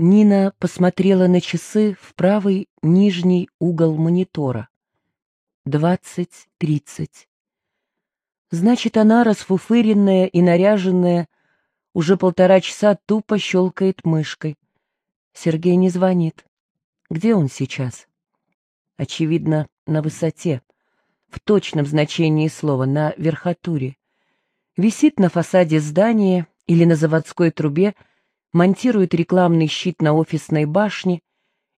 Нина посмотрела на часы в правый нижний угол монитора. Двадцать тридцать. Значит, она, расфуфыренная и наряженная, уже полтора часа тупо щелкает мышкой. Сергей не звонит. Где он сейчас? Очевидно, на высоте, в точном значении слова, на верхотуре. Висит на фасаде здания или на заводской трубе, монтирует рекламный щит на офисной башне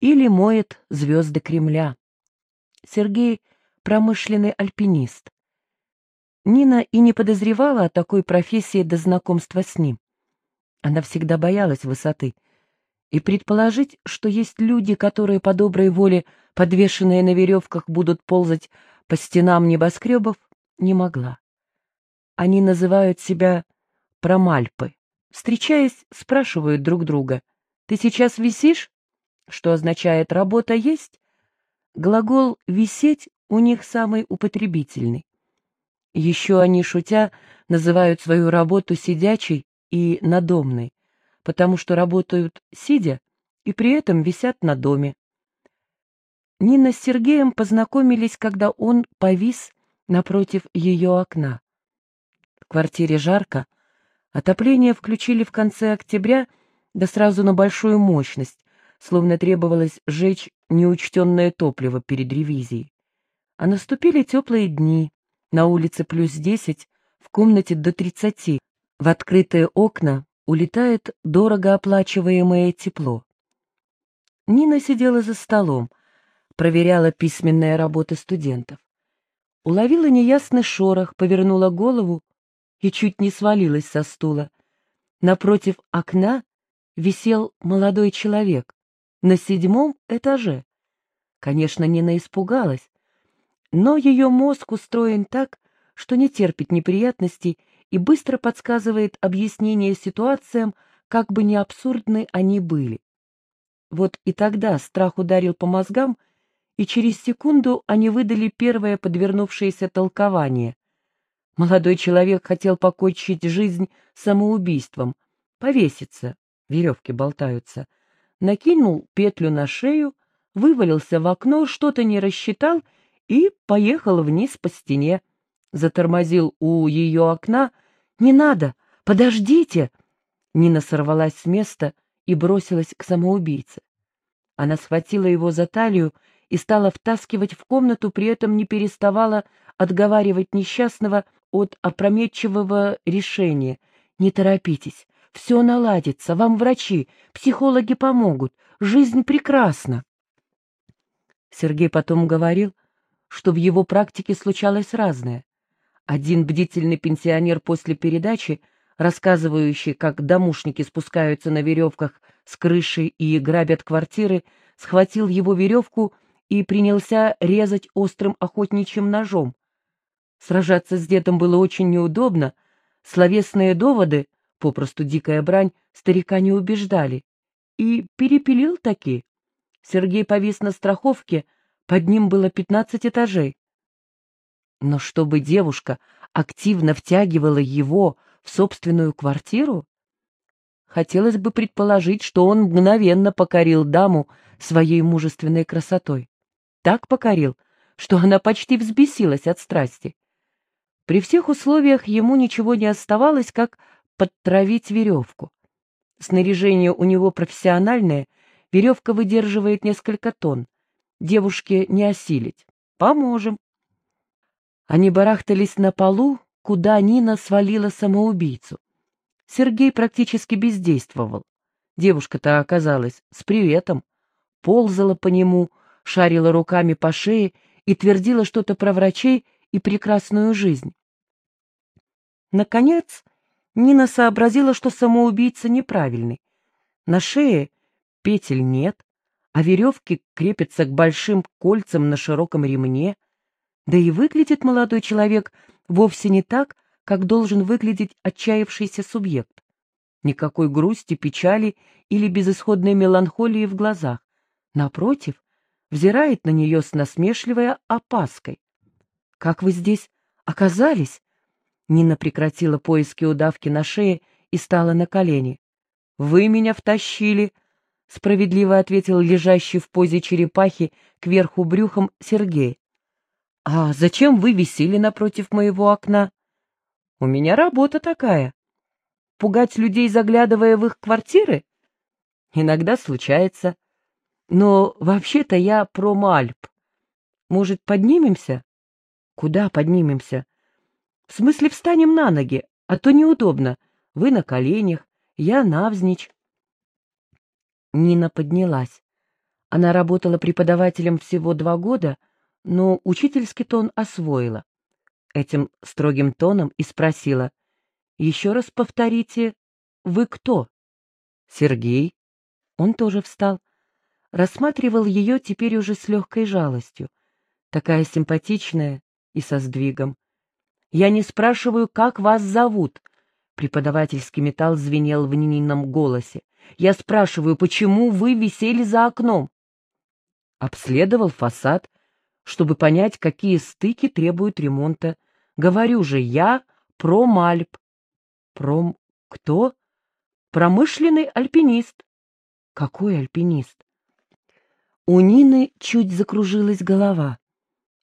или моет звезды Кремля. Сергей — промышленный альпинист. Нина и не подозревала о такой профессии до знакомства с ним. Она всегда боялась высоты. И предположить, что есть люди, которые по доброй воле, подвешенные на веревках, будут ползать по стенам небоскребов, не могла. Они называют себя промальпы. Встречаясь, спрашивают друг друга, «Ты сейчас висишь?» Что означает «работа есть?» Глагол «висеть» у них самый употребительный. Еще они, шутя, называют свою работу сидячей и надомной, потому что работают сидя и при этом висят на доме. Нина с Сергеем познакомились, когда он повис напротив ее окна. В квартире жарко, Отопление включили в конце октября, да сразу на большую мощность, словно требовалось сжечь неучтенное топливо перед ревизией. А наступили теплые дни, на улице плюс десять, в комнате до тридцати, в открытые окна улетает дорого оплачиваемое тепло. Нина сидела за столом, проверяла письменные работы студентов. Уловила неясный шорох, повернула голову и чуть не свалилась со стула. Напротив окна висел молодой человек на седьмом этаже. Конечно, Нина испугалась, но ее мозг устроен так, что не терпит неприятностей и быстро подсказывает объяснение ситуациям, как бы ни абсурдны они были. Вот и тогда страх ударил по мозгам, и через секунду они выдали первое подвернувшееся толкование. Молодой человек хотел покончить жизнь самоубийством, повеситься, веревки болтаются, накинул петлю на шею, вывалился в окно, что-то не рассчитал и поехал вниз по стене. Затормозил у ее окна. «Не надо! Подождите!» Нина сорвалась с места и бросилась к самоубийце. Она схватила его за талию и стала втаскивать в комнату, при этом не переставала отговаривать несчастного от опрометчивого решения. «Не торопитесь, все наладится, вам врачи, психологи помогут, жизнь прекрасна». Сергей потом говорил, что в его практике случалось разное. Один бдительный пенсионер после передачи, рассказывающий, как домушники спускаются на веревках с крыши и грабят квартиры, схватил его веревку и принялся резать острым охотничьим ножом, Сражаться с дедом было очень неудобно, словесные доводы, попросту дикая брань, старика не убеждали. И перепилил таки. Сергей повис на страховке, под ним было пятнадцать этажей. Но чтобы девушка активно втягивала его в собственную квартиру, хотелось бы предположить, что он мгновенно покорил даму своей мужественной красотой. Так покорил, что она почти взбесилась от страсти. При всех условиях ему ничего не оставалось, как подтравить веревку. Снаряжение у него профессиональное, веревка выдерживает несколько тонн. Девушке не осилить. Поможем. Они барахтались на полу, куда Нина свалила самоубийцу. Сергей практически бездействовал. Девушка-то оказалась с приветом, ползала по нему, шарила руками по шее и твердила что-то про врачей и прекрасную жизнь. Наконец, Нина сообразила, что самоубийца неправильный. На шее петель нет, а веревки крепятся к большим кольцам на широком ремне, да и выглядит молодой человек вовсе не так, как должен выглядеть отчаявшийся субъект. Никакой грусти, печали или безысходной меланхолии в глазах. Напротив, взирает на нее с насмешливой опаской. «Как вы здесь оказались?» Нина прекратила поиски удавки на шее и стала на колени. «Вы меня втащили!» — справедливо ответил лежащий в позе черепахи кверху брюхом Сергей. «А зачем вы висели напротив моего окна? У меня работа такая. Пугать людей, заглядывая в их квартиры? Иногда случается. Но вообще-то я промальп. Может, поднимемся? Куда поднимемся? В смысле, встанем на ноги, а то неудобно. Вы на коленях, я навзничь. Нина поднялась. Она работала преподавателем всего два года, но учительский тон освоила. Этим строгим тоном и спросила. «Еще раз повторите, вы кто?» «Сергей». Он тоже встал. Рассматривал ее теперь уже с легкой жалостью. Такая симпатичная и со сдвигом. «Я не спрашиваю, как вас зовут», — преподавательский металл звенел в Нинином голосе. «Я спрашиваю, почему вы висели за окном?» Обследовал фасад, чтобы понять, какие стыки требуют ремонта. Говорю же, я промальп. Пром... кто? Промышленный альпинист. Какой альпинист? У Нины чуть закружилась голова.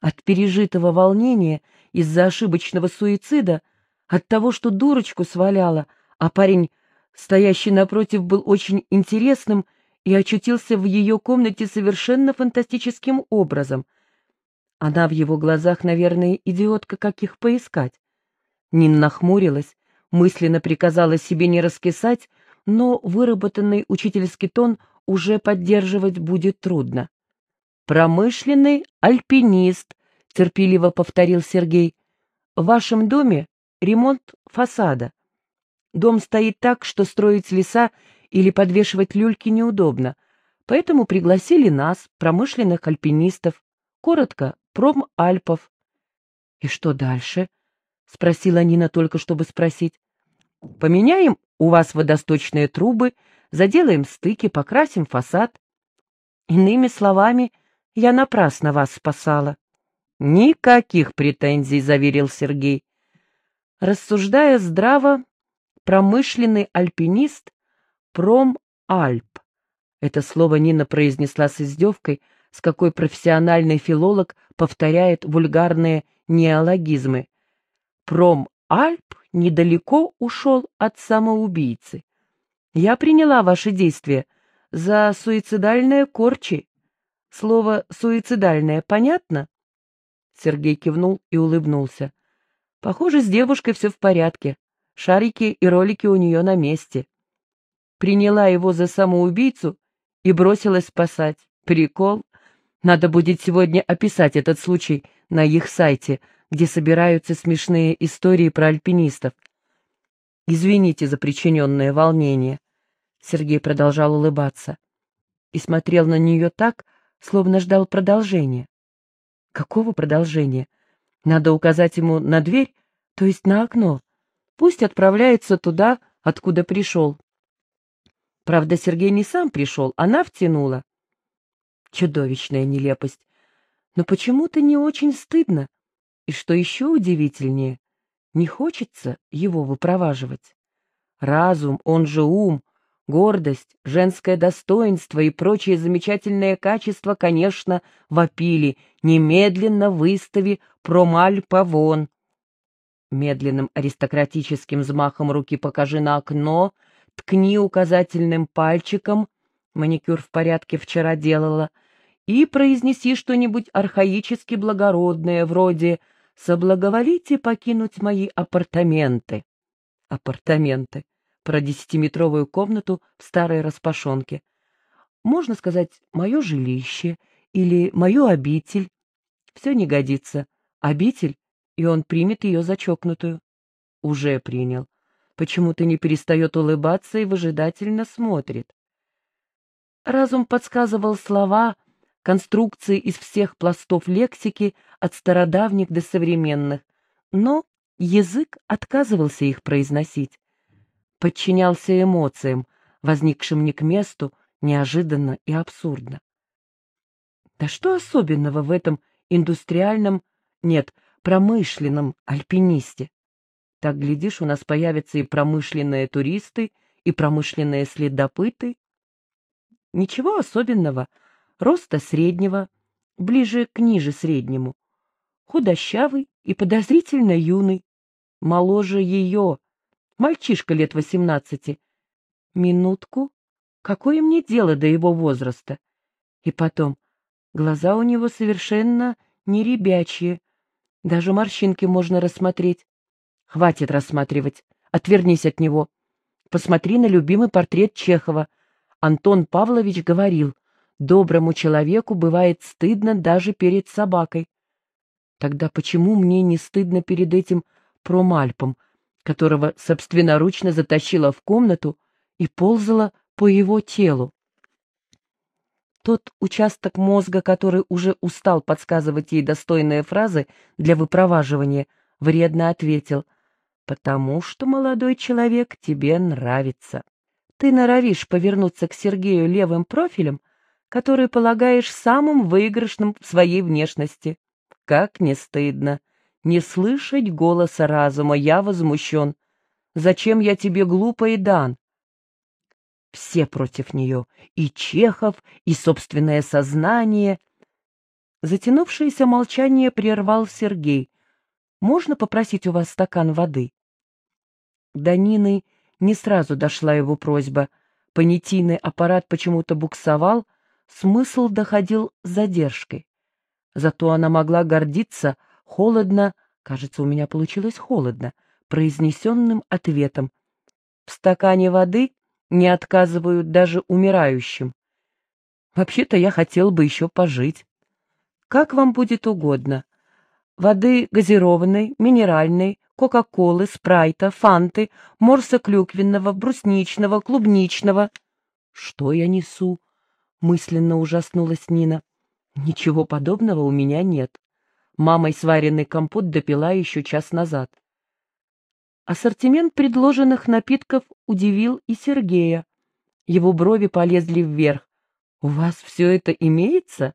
От пережитого волнения из-за ошибочного суицида, от того, что дурочку сваляла, а парень, стоящий напротив, был очень интересным и очутился в ее комнате совершенно фантастическим образом. Она в его глазах, наверное, идиотка, как их поискать. Нин нахмурилась, мысленно приказала себе не раскисать, но выработанный учительский тон уже поддерживать будет трудно. «Промышленный альпинист», — терпеливо повторил Сергей. «В вашем доме ремонт фасада. Дом стоит так, что строить леса или подвешивать люльки неудобно, поэтому пригласили нас, промышленных альпинистов, коротко, промальпов». «И что дальше?» — спросила Нина только, чтобы спросить. «Поменяем у вас водосточные трубы, заделаем стыки, покрасим фасад. Иными словами, я напрасно вас спасала. Никаких претензий, заверил Сергей. Рассуждая здраво, промышленный альпинист промальп. Это слово Нина произнесла с издевкой, с какой профессиональный филолог повторяет вульгарные неологизмы. Промальп недалеко ушел от самоубийцы. Я приняла ваши действия за суицидальное корчи. Слово «суицидальное» понятно? Сергей кивнул и улыбнулся. Похоже, с девушкой все в порядке. Шарики и ролики у нее на месте. Приняла его за самоубийцу и бросилась спасать. Прикол. Надо будет сегодня описать этот случай на их сайте, где собираются смешные истории про альпинистов. Извините за причиненное волнение. Сергей продолжал улыбаться и смотрел на нее так, словно ждал продолжения. Какого продолжения? Надо указать ему на дверь, то есть на окно. Пусть отправляется туда, откуда пришел. Правда, Сергей не сам пришел, она втянула. Чудовищная нелепость. Но почему-то не очень стыдно. И что еще удивительнее, не хочется его выпроваживать. Разум, он же ум, Гордость, женское достоинство и прочие замечательные качества, конечно, вопили. Немедленно выстави промальпа вон. Медленным аристократическим взмахом руки покажи на окно, ткни указательным пальчиком, маникюр в порядке вчера делала, и произнеси что-нибудь архаически благородное, вроде «Соблаговолите покинуть мои апартаменты». Апартаменты про десятиметровую комнату в старой распашонке. Можно сказать «мое жилище» или «мою обитель». Все не годится. Обитель, и он примет ее за чокнутую. Уже принял. Почему-то не перестает улыбаться и выжидательно смотрит. Разум подсказывал слова, конструкции из всех пластов лексики, от стародавних до современных, но язык отказывался их произносить подчинялся эмоциям, возникшим не к месту, неожиданно и абсурдно. Да что особенного в этом индустриальном, нет, промышленном альпинисте? Так, глядишь, у нас появятся и промышленные туристы, и промышленные следопыты. Ничего особенного. Роста среднего, ближе к ниже среднему. Худощавый и подозрительно юный. Моложе ее. Мальчишка лет восемнадцати. Минутку. Какое мне дело до его возраста? И потом, глаза у него совершенно не ребячьи. Даже морщинки можно рассмотреть. Хватит рассматривать. Отвернись от него. Посмотри на любимый портрет Чехова. Антон Павлович говорил, доброму человеку бывает стыдно даже перед собакой. Тогда почему мне не стыдно перед этим промальпом, которого собственноручно затащила в комнату и ползала по его телу? Тот участок мозга, который уже устал подсказывать ей достойные фразы для выпроваживания, вредно ответил — потому что, молодой человек, тебе нравится. Ты норовишь повернуться к Сергею левым профилем, который полагаешь самым выигрышным в своей внешности. Как не стыдно. Не слышать голоса разума, я возмущен. Зачем я тебе глупо дан? Все против нее, и Чехов, и собственное сознание. Затянувшееся молчание прервал Сергей. «Можно попросить у вас стакан воды?» До Нины не сразу дошла его просьба. Понятийный аппарат почему-то буксовал, смысл доходил с задержкой. Зато она могла гордиться холодно, кажется, у меня получилось холодно, произнесенным ответом. В стакане воды не отказывают даже умирающим. Вообще-то я хотел бы еще пожить. Как вам будет угодно. Воды газированной, минеральной, кока-колы, спрайта, фанты, морса клюквенного, брусничного, клубничного. Что я несу? Мысленно ужаснулась Нина. Ничего подобного у меня нет. Мамой сваренный компот допила еще час назад. Ассортимент предложенных напитков удивил и Сергея. Его брови полезли вверх. «У вас все это имеется?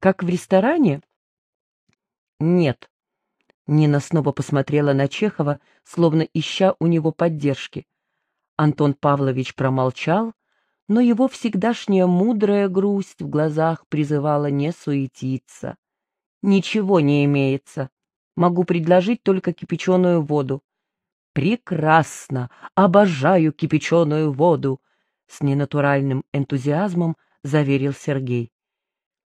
Как в ресторане?» «Нет», Нина снова посмотрела на Чехова, словно ища у него поддержки. Антон Павлович промолчал, но его всегдашняя мудрая грусть в глазах призывала не суетиться. «Ничего не имеется. Могу предложить только кипяченую воду». «Прекрасно! Обожаю кипяченую воду!» С ненатуральным энтузиазмом заверил Сергей.